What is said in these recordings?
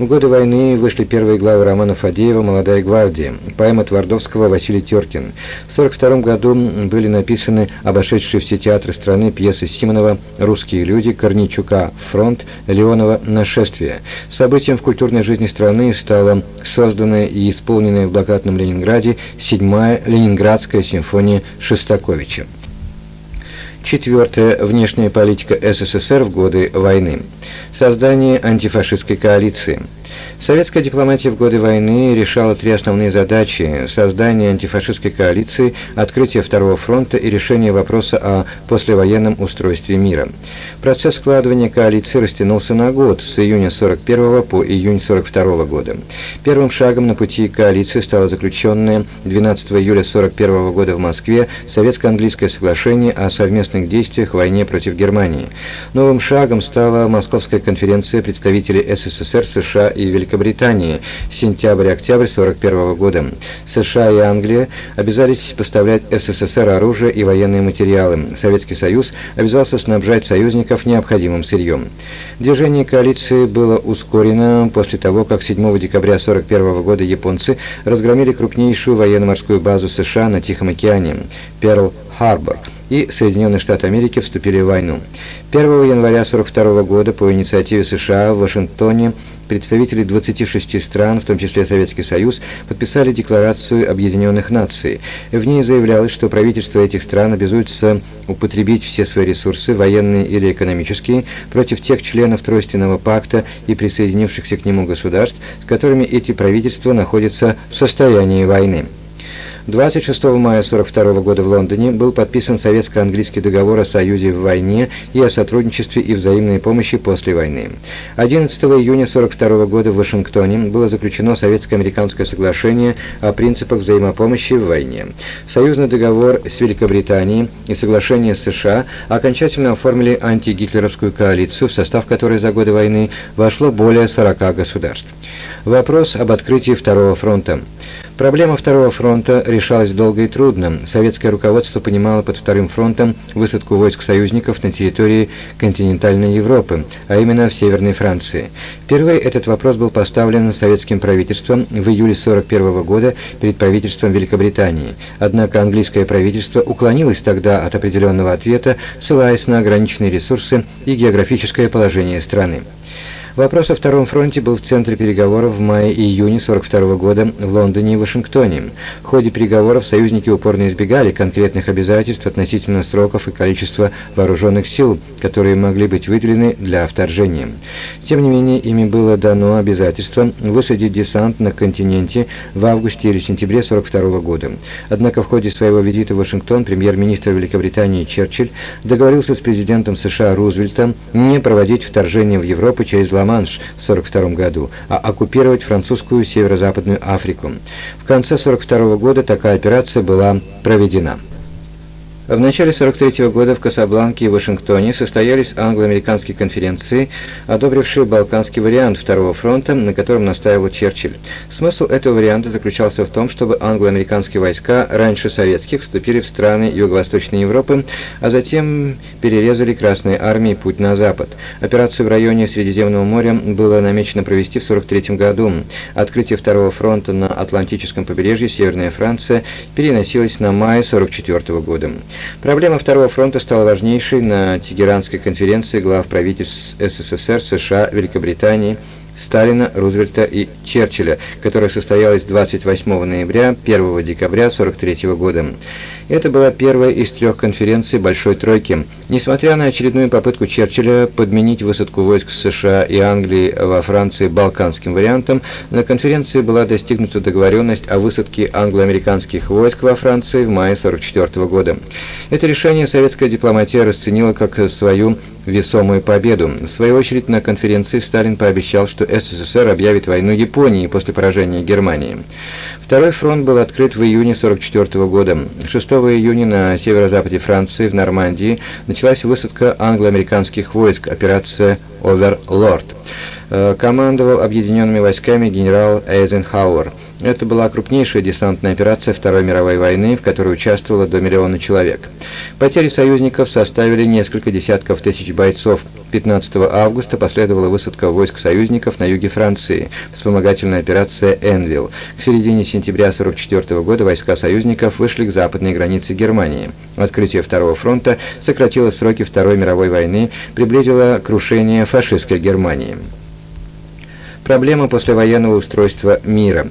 В годы войны вышли первые главы романа Фадеева «Молодая гвардия», поэма Твардовского «Василий Теркин». В 1942 году были написаны обошедшие все театры страны пьесы Симонова «Русские люди», Корничука «Фронт», Леонова «Нашествие». Событием в культурной жизни страны стала созданная и исполненная в блокадном Ленинграде седьмая Ленинградская симфония Шостаковича. Четвертое. Внешняя политика СССР в годы войны. Создание антифашистской коалиции. Советская дипломатия в годы войны решала три основные задачи – создание антифашистской коалиции, открытие Второго фронта и решение вопроса о послевоенном устройстве мира. Процесс складывания коалиции растянулся на год, с июня 41 по июнь 42 года. Первым шагом на пути коалиции стало заключенное 12 июля 41 года в Москве Советско-английское соглашение о совместных действиях в войне против Германии. Новым шагом стала Московская конференция представителей СССР, США и Великобритании, сентябрь-октябрь 41 года. США и Англия обязались поставлять СССР оружие и военные материалы. Советский Союз обязался снабжать союзников необходимым сырьем. Движение коалиции было ускорено после того, как 7 декабря 41 года японцы разгромили крупнейшую военно-морскую базу США на Тихом океане – Перл-Харбор – и Соединенные Штаты Америки вступили в войну. 1 января 1942 года по инициативе США в Вашингтоне представители 26 стран, в том числе Советский Союз, подписали Декларацию Объединенных Наций. В ней заявлялось, что правительства этих стран обязуются употребить все свои ресурсы, военные или экономические, против тех членов Тройственного пакта и присоединившихся к нему государств, с которыми эти правительства находятся в состоянии войны. 26 мая 1942 года в Лондоне был подписан советско-английский договор о союзе в войне и о сотрудничестве и взаимной помощи после войны. 11 июня 1942 года в Вашингтоне было заключено советско-американское соглашение о принципах взаимопомощи в войне. Союзный договор с Великобританией и соглашение с США окончательно оформили антигитлеровскую коалицию, в состав которой за годы войны вошло более 40 государств. Вопрос об открытии Второго фронта. Проблема Второго фронта решалась долго и трудно. Советское руководство понимало под Вторым фронтом высадку войск союзников на территории континентальной Европы, а именно в Северной Франции. Впервые этот вопрос был поставлен советским правительством в июле 1941 года перед правительством Великобритании. Однако английское правительство уклонилось тогда от определенного ответа, ссылаясь на ограниченные ресурсы и географическое положение страны. Вопрос о Втором фронте был в центре переговоров в мае и июне 1942 года в Лондоне и Вашингтоне. В ходе переговоров союзники упорно избегали конкретных обязательств относительно сроков и количества вооруженных сил, которые могли быть выделены для вторжения. Тем не менее, ими было дано обязательство высадить десант на континенте в августе или сентябре 1942 года. Однако в ходе своего визита в Вашингтон премьер-министр Великобритании Черчилль договорился с президентом США Рузвельтом не проводить вторжение в Европу через Ла-Манш в 1942 году, а оккупировать французскую северо-западную Африку. В конце 1942 года такая операция была проведена. В начале 43 -го года в Касабланке и Вашингтоне состоялись англо-американские конференции, одобрившие балканский вариант Второго фронта, на котором настаивал Черчилль. Смысл этого варианта заключался в том, чтобы англо-американские войска раньше советских вступили в страны Юго-Восточной Европы, а затем перерезали Красной армии путь на запад. Операцию в районе Средиземного моря было намечено провести в 43 году. Открытие Второго фронта на Атлантическом побережье Северная Франция переносилось на май 44 -го года. Проблема Второго фронта стала важнейшей на Тегеранской конференции глав правительств СССР, США, Великобритании, Сталина, Рузвельта и Черчилля, которая состоялась 28 ноября 1 декабря 1943 года. Это была первая из трех конференций Большой Тройки. Несмотря на очередную попытку Черчилля подменить высадку войск США и Англии во Франции балканским вариантом, на конференции была достигнута договоренность о высадке англо-американских войск во Франции в мае 1944 года. Это решение советская дипломатия расценила как свою весомую победу. В свою очередь на конференции Сталин пообещал, что СССР объявит войну Японии после поражения Германии. Второй фронт был открыт в июне 1944 года. 6 июня на северо-западе Франции, в Нормандии, началась высадка англо-американских войск, операция Оверлорд. Э, командовал объединенными войсками генерал Эйзенхауэр. Это была крупнейшая десантная операция Второй мировой войны, в которой участвовало до миллиона человек. Потери союзников составили несколько десятков тысяч бойцов. 15 августа последовала высадка войск союзников на юге Франции, вспомогательная операция «Энвилл». К середине сентября 1944 года войска союзников вышли к западной границе Германии. Открытие Второго фронта сократило сроки Второй мировой войны, приблизило крушение фашистской Германии. Проблема послевоенного устройства мира.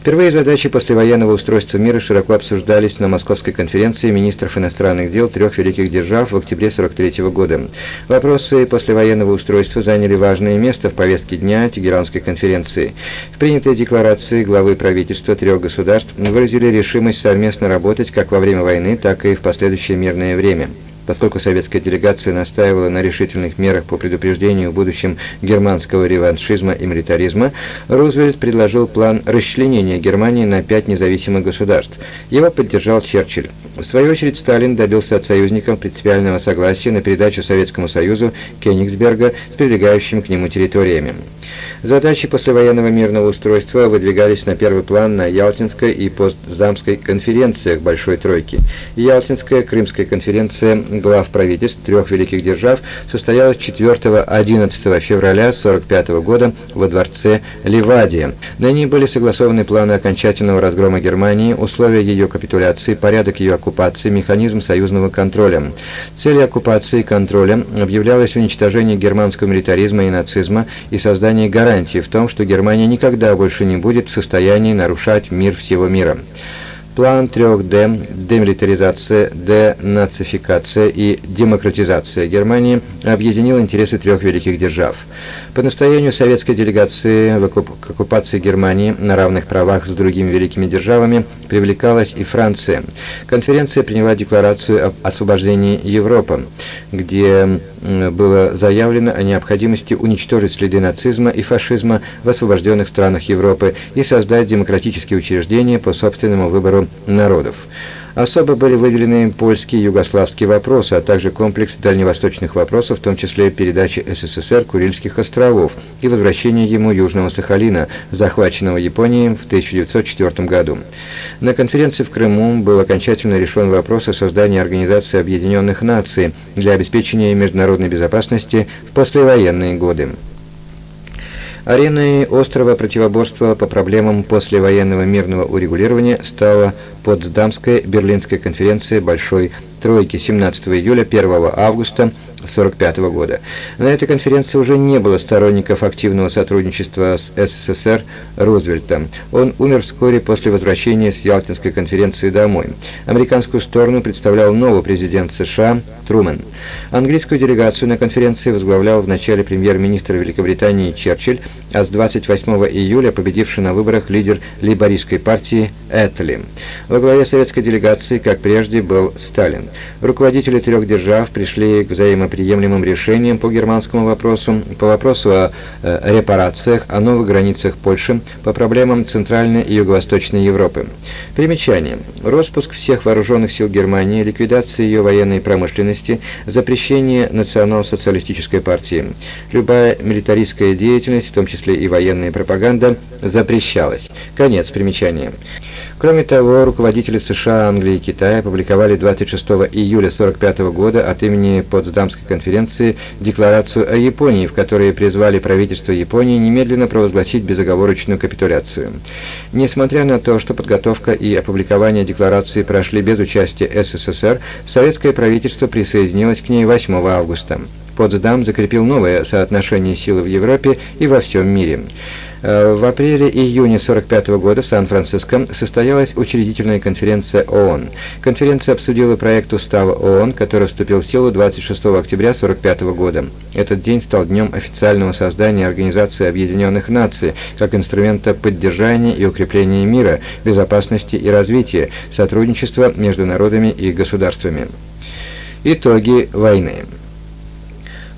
Впервые задачи послевоенного устройства мира широко обсуждались на Московской конференции министров иностранных дел трех великих держав в октябре 1943 года. Вопросы послевоенного устройства заняли важное место в повестке дня Тегеранской конференции. В принятой декларации главы правительства трех государств выразили решимость совместно работать как во время войны, так и в последующее мирное время. Поскольку советская делегация настаивала на решительных мерах по предупреждению в будущем германского реваншизма и милитаризма, Рузвельт предложил план расчленения Германии на пять независимых государств. Его поддержал Черчилль. В свою очередь Сталин добился от союзников принципиального согласия на передачу Советскому Союзу Кенигсберга с прилегающими к нему территориями. Задачи послевоенного мирного устройства выдвигались на первый план на Ялтинской и Постдамской конференциях Большой Тройки. Ялтинская, Крымская конференция глав правительств трех великих держав состоялась 4-11 февраля 1945 года во дворце Ливадия. На ней были согласованы планы окончательного разгрома Германии, условия ее капитуляции, порядок ее оккупации, механизм союзного контроля. Целью оккупации и контроля объявлялось уничтожение германского милитаризма и нацизма и создание гарантии в том, что Германия никогда больше не будет в состоянии нарушать мир всего мира. План 3D – демилитаризация, денацификация и демократизация Германии объединил интересы трех великих держав. По настоянию советской делегации к оккупации Германии на равных правах с другими великими державами привлекалась и Франция. Конференция приняла декларацию об освобождении Европы, где было заявлено о необходимости уничтожить следы нацизма и фашизма в освобожденных странах Европы и создать демократические учреждения по собственному выбору народов. Особо были выделены польские и югославские вопросы, а также комплекс дальневосточных вопросов, в том числе передачи СССР Курильских островов и возвращение ему Южного Сахалина, захваченного Японией в 1904 году. На конференции в Крыму был окончательно решен вопрос о создании Организации Объединенных Наций для обеспечения международной безопасности в послевоенные годы. Ареной острова противоборства по проблемам послевоенного мирного урегулирования стала Потсдамская Берлинская конференция Большой Тройки 17 июля 1 августа 1945 года. На этой конференции уже не было сторонников активного сотрудничества с СССР Рузвельта. Он умер вскоре после возвращения с Ялтинской конференции домой. Американскую сторону представлял новый президент США Трумэн. Английскую делегацию на конференции возглавлял в начале премьер-министр Великобритании Черчилль, а с 28 июля победивший на выборах лидер лейбористской партии Этли. Во главе советской делегации, как прежде, был Сталин. Руководители трех держав пришли к взаимоприемлемым решениям по германскому вопросу, по вопросу о э, репарациях, о новых границах Польши, по проблемам Центральной и Юго-Восточной Европы. Примечание. Роспуск всех вооруженных сил Германии, ликвидация ее военной промышленности, запрещение национал-социалистической партии. Любая милитаристская деятельность, в том числе и военная пропаганда, запрещалась. Конец примечания. Кроме того, руководители США, Англии и Китая опубликовали 26 июля 1945 года от имени Потсдамской конференции декларацию о Японии, в которой призвали правительство Японии немедленно провозгласить безоговорочную капитуляцию. Несмотря на то, что подготовка и опубликование декларации прошли без участия СССР, советское правительство присоединилось к ней 8 августа. Потсдам закрепил новое соотношение сил в Европе и во всем мире. Э, в апреле-июне 1945 года в Сан-Франциско состоялась учредительная конференция ООН. Конференция обсудила проект устава ООН, который вступил в силу 26 октября 1945 года. Этот день стал днем официального создания Организации Объединенных Наций как инструмента поддержания и укрепления мира, безопасности и развития, сотрудничества между народами и государствами. Итоги войны.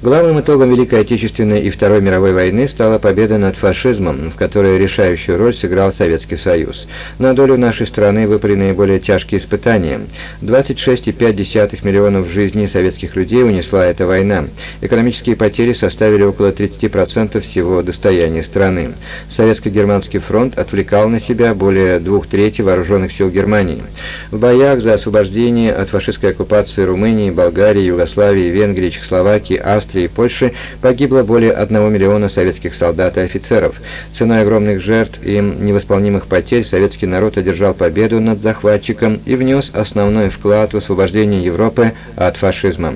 Главным итогом Великой Отечественной и Второй мировой войны стала победа над фашизмом, в которой решающую роль сыграл Советский Союз. На долю нашей страны выпали наиболее тяжкие испытания. 26,5 миллионов жизней советских людей унесла эта война. Экономические потери составили около 30% всего достояния страны. Советско-германский фронт отвлекал на себя более двух трети вооруженных сил Германии. В боях за освобождение от фашистской оккупации Румынии, Болгарии, Югославии, Венгрии, Чехословакии, Австрии, Австрии и Польши погибло более 1 миллиона советских солдат и офицеров. Ценой огромных жертв и невосполнимых потерь советский народ одержал победу над захватчиком и внес основной вклад в освобождение Европы от фашизма.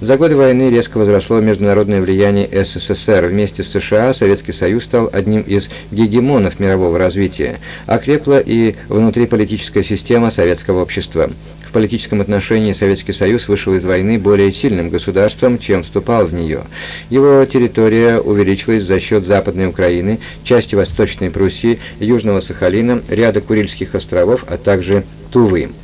За годы войны резко возросло международное влияние СССР. Вместе с США Советский Союз стал одним из гегемонов мирового развития. Окрепла и внутриполитическая система советского общества политическом отношении Советский Союз вышел из войны более сильным государством, чем вступал в нее. Его территория увеличилась за счет Западной Украины, части Восточной Пруссии, Южного Сахалина, ряда Курильских островов, а также Тувы.